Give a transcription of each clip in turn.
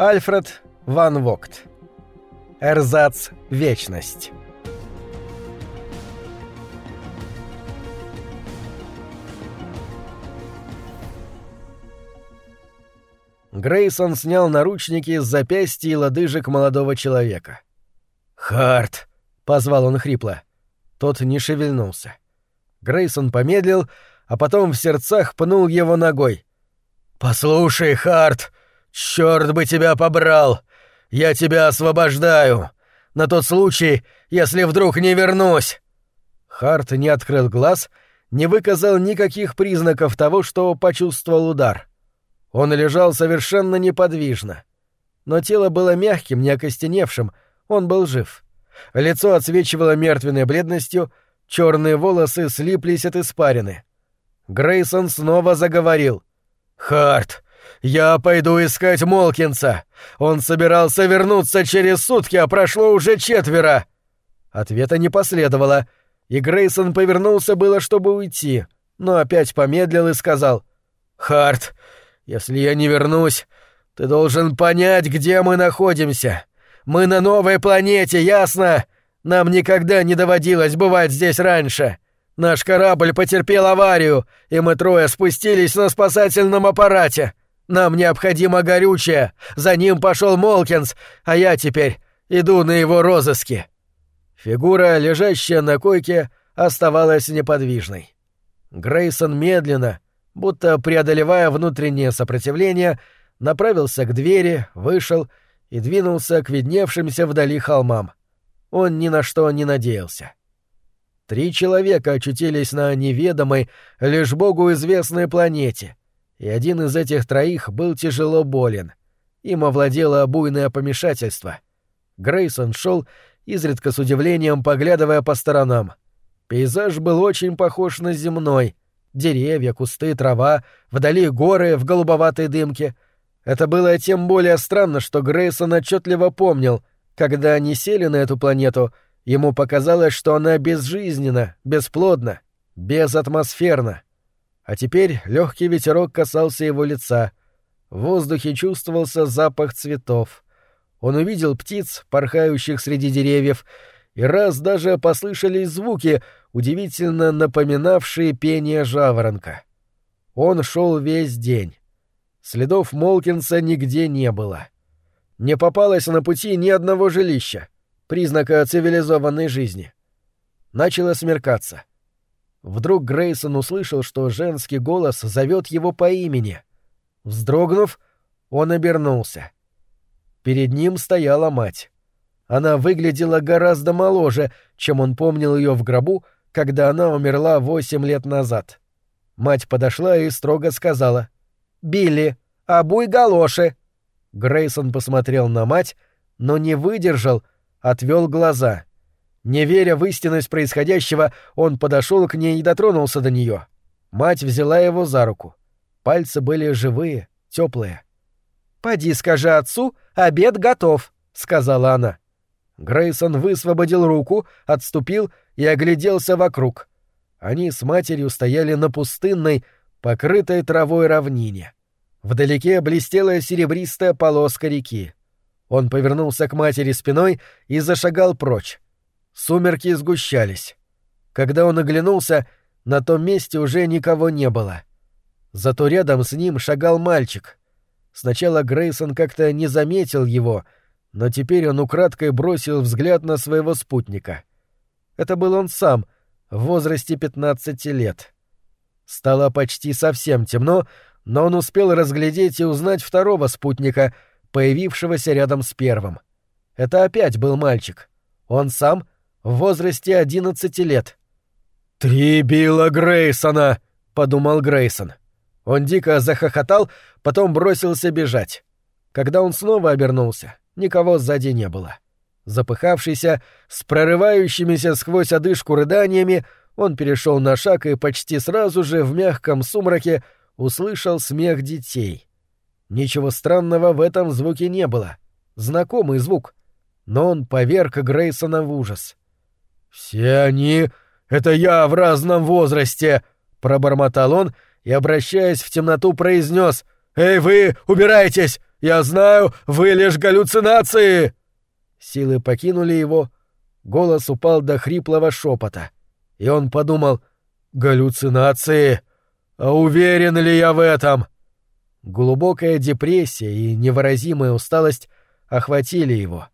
Альфред Ван Вогт. Эрзац Вечность. Грейсон снял наручники с запястья и лодыжек молодого человека. «Харт!» — позвал он хрипло. Тот не шевельнулся. Грейсон помедлил, а потом в сердцах пнул его ногой. «Послушай, Харт, черт бы тебя побрал! Я тебя освобождаю! На тот случай, если вдруг не вернусь!» Харт не открыл глаз, не выказал никаких признаков того, что почувствовал удар. Он лежал совершенно неподвижно. Но тело было мягким, не окостеневшим, он был жив. Лицо отсвечивало мертвенной бледностью, черные волосы слиплись от испарины. Грейсон снова заговорил. «Харт, я пойду искать Молкинса. Он собирался вернуться через сутки, а прошло уже четверо». Ответа не последовало, и Грейсон повернулся было, чтобы уйти, но опять помедлил и сказал. «Харт, если я не вернусь, ты должен понять, где мы находимся. Мы на новой планете, ясно? Нам никогда не доводилось бывать здесь раньше. Наш корабль потерпел аварию, и мы трое спустились на спасательном аппарате. Нам необходимо горючее. За ним пошел Молкинс, а я теперь иду на его розыски». Фигура, лежащая на койке, оставалась неподвижной. Грейсон медленно, будто преодолевая внутреннее сопротивление, направился к двери, вышел и двинулся к видневшимся вдали холмам. Он ни на что не надеялся. Три человека очутились на неведомой, лишь Богу известной планете, и один из этих троих был тяжело болен. Им овладело буйное помешательство. Грейсон шел, изредка с удивлением поглядывая по сторонам. Пейзаж был очень похож на земной. Деревья, кусты, трава, вдали горы в голубоватой дымке. Это было тем более странно, что Грейсон отчетливо помнил, когда они сели на эту планету — Ему показалось, что она безжизненна, бесплодна, безатмосферна. А теперь легкий ветерок касался его лица. В воздухе чувствовался запах цветов. Он увидел птиц, порхающих среди деревьев, и раз даже послышались звуки, удивительно напоминавшие пение жаворонка. Он шел весь день. Следов Молкинса нигде не было. Не попалось на пути ни одного жилища признака цивилизованной жизни. Начало смеркаться. Вдруг Грейсон услышал, что женский голос зовет его по имени. Вздрогнув, он обернулся. Перед ним стояла мать. Она выглядела гораздо моложе, чем он помнил ее в гробу, когда она умерла восемь лет назад. Мать подошла и строго сказала «Билли, обуй галоши!» Грейсон посмотрел на мать, но не выдержал — отвел глаза. Не веря в истинность происходящего, он подошел к ней и дотронулся до нее. Мать взяла его за руку. Пальцы были живые, теплые. «Поди скажи отцу, обед готов», — сказала она. Грейсон высвободил руку, отступил и огляделся вокруг. Они с матерью стояли на пустынной, покрытой травой равнине. Вдалеке блестела серебристая полоска реки. Он повернулся к матери спиной и зашагал прочь. Сумерки сгущались. Когда он оглянулся, на том месте уже никого не было. Зато рядом с ним шагал мальчик. Сначала Грейсон как-то не заметил его, но теперь он украдкой бросил взгляд на своего спутника. Это был он сам, в возрасте 15 лет. Стало почти совсем темно, но он успел разглядеть и узнать второго спутника — появившегося рядом с первым. Это опять был мальчик. Он сам в возрасте одиннадцати лет. «Три Билла Грейсона!» — подумал Грейсон. Он дико захохотал, потом бросился бежать. Когда он снова обернулся, никого сзади не было. Запыхавшийся, с прорывающимися сквозь одышку рыданиями, он перешел на шаг и почти сразу же в мягком сумраке услышал смех детей. Ничего странного в этом звуке не было. Знакомый звук. Но он поверг Грейсона в ужас. «Все они... Это я в разном возрасте!» — пробормотал он и, обращаясь в темноту, произнес. «Эй, вы, убирайтесь! Я знаю, вы лишь галлюцинации!» Силы покинули его, голос упал до хриплого шепота, и он подумал «Галлюцинации? А уверен ли я в этом?» Глубокая депрессия и невыразимая усталость охватили его.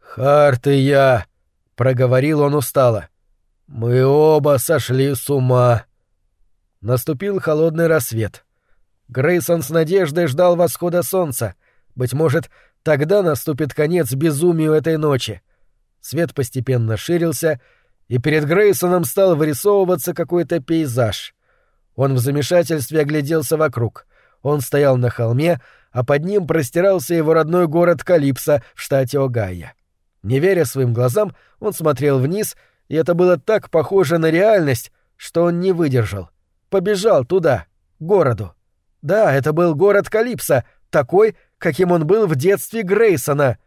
«Харт и я», — проговорил он устало, — «мы оба сошли с ума». Наступил холодный рассвет. Грейсон с надеждой ждал восхода солнца. Быть может, тогда наступит конец безумию этой ночи. Свет постепенно ширился, и перед Грейсоном стал вырисовываться какой-то пейзаж. Он в замешательстве огляделся вокруг. Он стоял на холме, а под ним простирался его родной город Калипсо в штате Огайо. Не веря своим глазам, он смотрел вниз, и это было так похоже на реальность, что он не выдержал. Побежал туда, к городу. Да, это был город Калипсо, такой, каким он был в детстве Грейсона.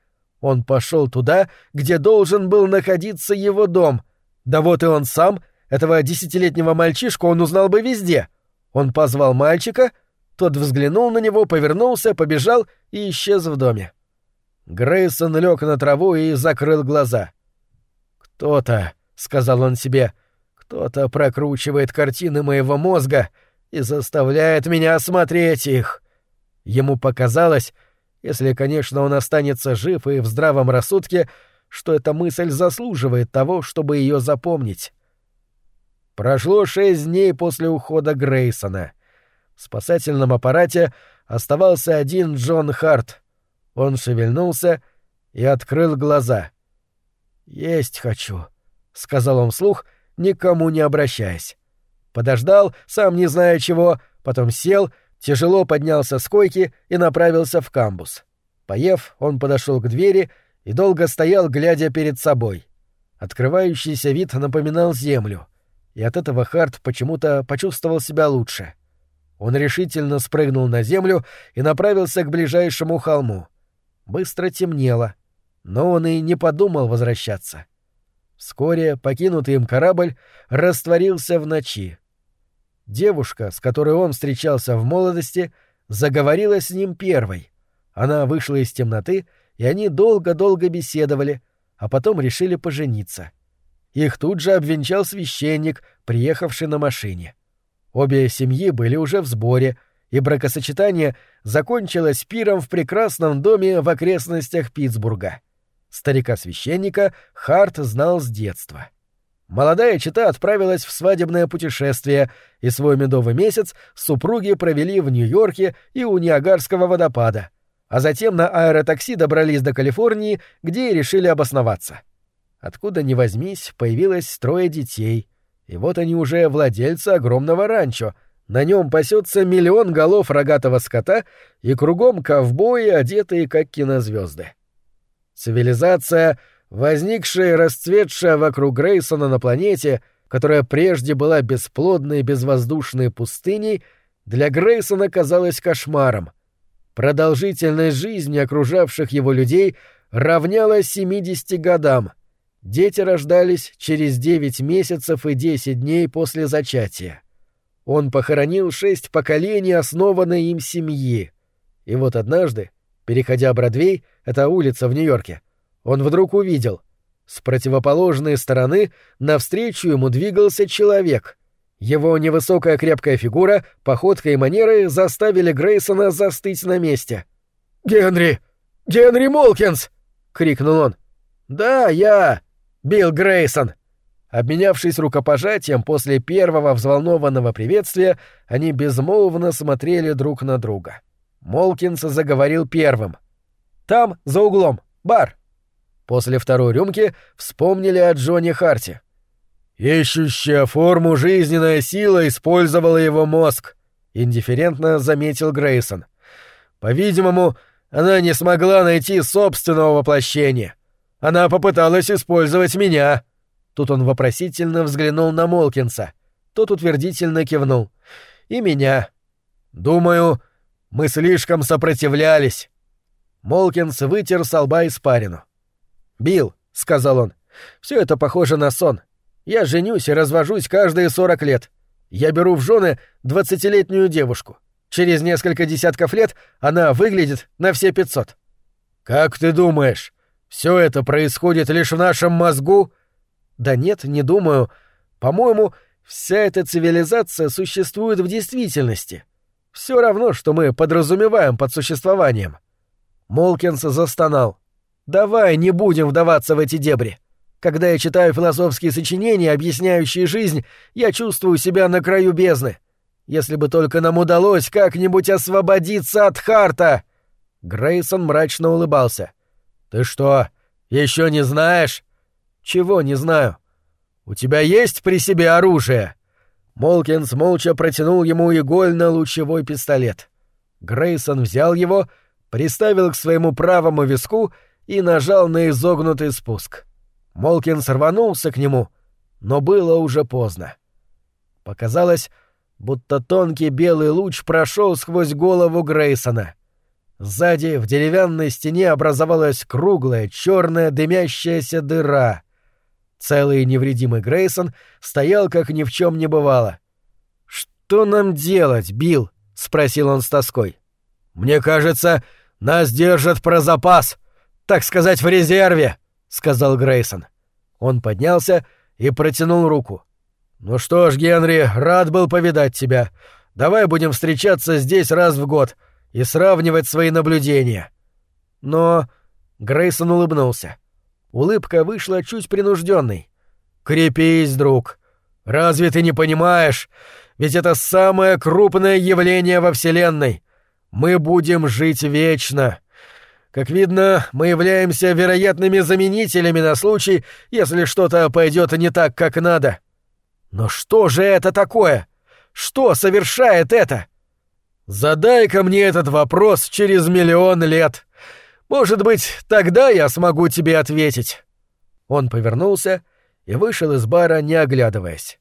Он пошел туда, где должен был находиться его дом. Да вот и он сам, этого десятилетнего мальчишку он узнал бы везде. Он позвал мальчика — тот взглянул на него, повернулся, побежал и исчез в доме. Грейсон лег на траву и закрыл глаза. «Кто-то», — сказал он себе, — «кто-то прокручивает картины моего мозга и заставляет меня осмотреть их». Ему показалось, если, конечно, он останется жив и в здравом рассудке, что эта мысль заслуживает того, чтобы ее запомнить. Прошло шесть дней после ухода Грейсона. В спасательном аппарате оставался один Джон Харт. Он шевельнулся и открыл глаза. «Есть хочу», — сказал он вслух, никому не обращаясь. Подождал, сам не зная чего, потом сел, тяжело поднялся с койки и направился в камбус. Поев, он подошел к двери и долго стоял, глядя перед собой. Открывающийся вид напоминал землю, и от этого Харт почему-то почувствовал себя лучше. Он решительно спрыгнул на землю и направился к ближайшему холму. Быстро темнело, но он и не подумал возвращаться. Вскоре покинутый им корабль растворился в ночи. Девушка, с которой он встречался в молодости, заговорила с ним первой. Она вышла из темноты, и они долго-долго беседовали, а потом решили пожениться. Их тут же обвенчал священник, приехавший на машине. Обе семьи были уже в сборе, и бракосочетание закончилось пиром в прекрасном доме в окрестностях Питтсбурга. Старика-священника Харт знал с детства. Молодая чита отправилась в свадебное путешествие, и свой медовый месяц супруги провели в Нью-Йорке и у Ниагарского водопада, а затем на аэротакси добрались до Калифорнии, где и решили обосноваться. Откуда ни возьмись, появилось трое детей — и вот они уже владельцы огромного ранчо. На нем пасется миллион голов рогатого скота, и кругом ковбои, одетые как кинозвезды. Цивилизация, возникшая и расцветшая вокруг Грейсона на планете, которая прежде была бесплодной безвоздушной пустыней, для Грейсона казалась кошмаром. Продолжительность жизни окружавших его людей равнялась 70 годам — Дети рождались через девять месяцев и десять дней после зачатия. Он похоронил шесть поколений основанной им семьи. И вот однажды, переходя Бродвей, это улица в Нью-Йорке, он вдруг увидел. С противоположной стороны навстречу ему двигался человек. Его невысокая крепкая фигура, походка и манеры заставили Грейсона застыть на месте. «Генри! Генри Молкинс!» — крикнул он. «Да, я!» Билл Грейсон!» Обменявшись рукопожатием после первого взволнованного приветствия, они безмолвно смотрели друг на друга. Молкинс заговорил первым. «Там, за углом, бар». После второй рюмки вспомнили о Джонни Харте. «Ищущая форму жизненная сила использовала его мозг», — индифферентно заметил Грейсон. «По-видимому, она не смогла найти собственного воплощения. Она попыталась использовать меня. Тут он вопросительно взглянул на Молкинса. Тот утвердительно кивнул. И меня. Думаю, мы слишком сопротивлялись. Молкинс вытер с лба испарину. «Билл», — сказал он, — «все это похоже на сон. Я женюсь и развожусь каждые сорок лет. Я беру в жены двадцатилетнюю девушку. Через несколько десятков лет она выглядит на все пятьсот. Как ты думаешь, все это происходит лишь в нашем мозгу? Да нет, не думаю. По-моему, вся эта цивилизация существует в действительности. Все равно, что мы подразумеваем под существованием. Молкинс застонал. Давай не будем вдаваться в эти дебри. Когда я читаю философские сочинения, объясняющие жизнь, я чувствую себя на краю бездны. Если бы только нам удалось как-нибудь освободиться от Харта. Грейсон мрачно улыбался. Ты что, еще не знаешь? Чего не знаю? У тебя есть при себе оружие? Молкинс молча протянул ему игольно-лучевой пистолет. Грейсон взял его, приставил к своему правому виску и нажал на изогнутый спуск. Молкинс рванулся к нему, но было уже поздно. Показалось, будто тонкий белый луч прошел сквозь голову Грейсона. Сзади в деревянной стене образовалась круглая, черная дымящаяся дыра. Целый невредимый Грейсон стоял, как ни в чем не бывало. «Что нам делать, Билл?» — спросил он с тоской. «Мне кажется, нас держат про запас, так сказать, в резерве», — сказал Грейсон. Он поднялся и протянул руку. «Ну что ж, Генри, рад был повидать тебя. Давай будем встречаться здесь раз в год и сравнивать свои наблюдения». Но Грейсон улыбнулся. Улыбка вышла чуть принужденной. «Крепись, друг. Разве ты не понимаешь? Ведь это самое крупное явление во Вселенной. Мы будем жить вечно. Как видно, мы являемся вероятными заменителями на случай, если что-то пойдет не так, как надо. Но что же это такое? Что совершает это? Задай-ка мне этот вопрос через миллион лет. Может быть, тогда я смогу тебе ответить. Он повернулся и вышел из бара, не оглядываясь.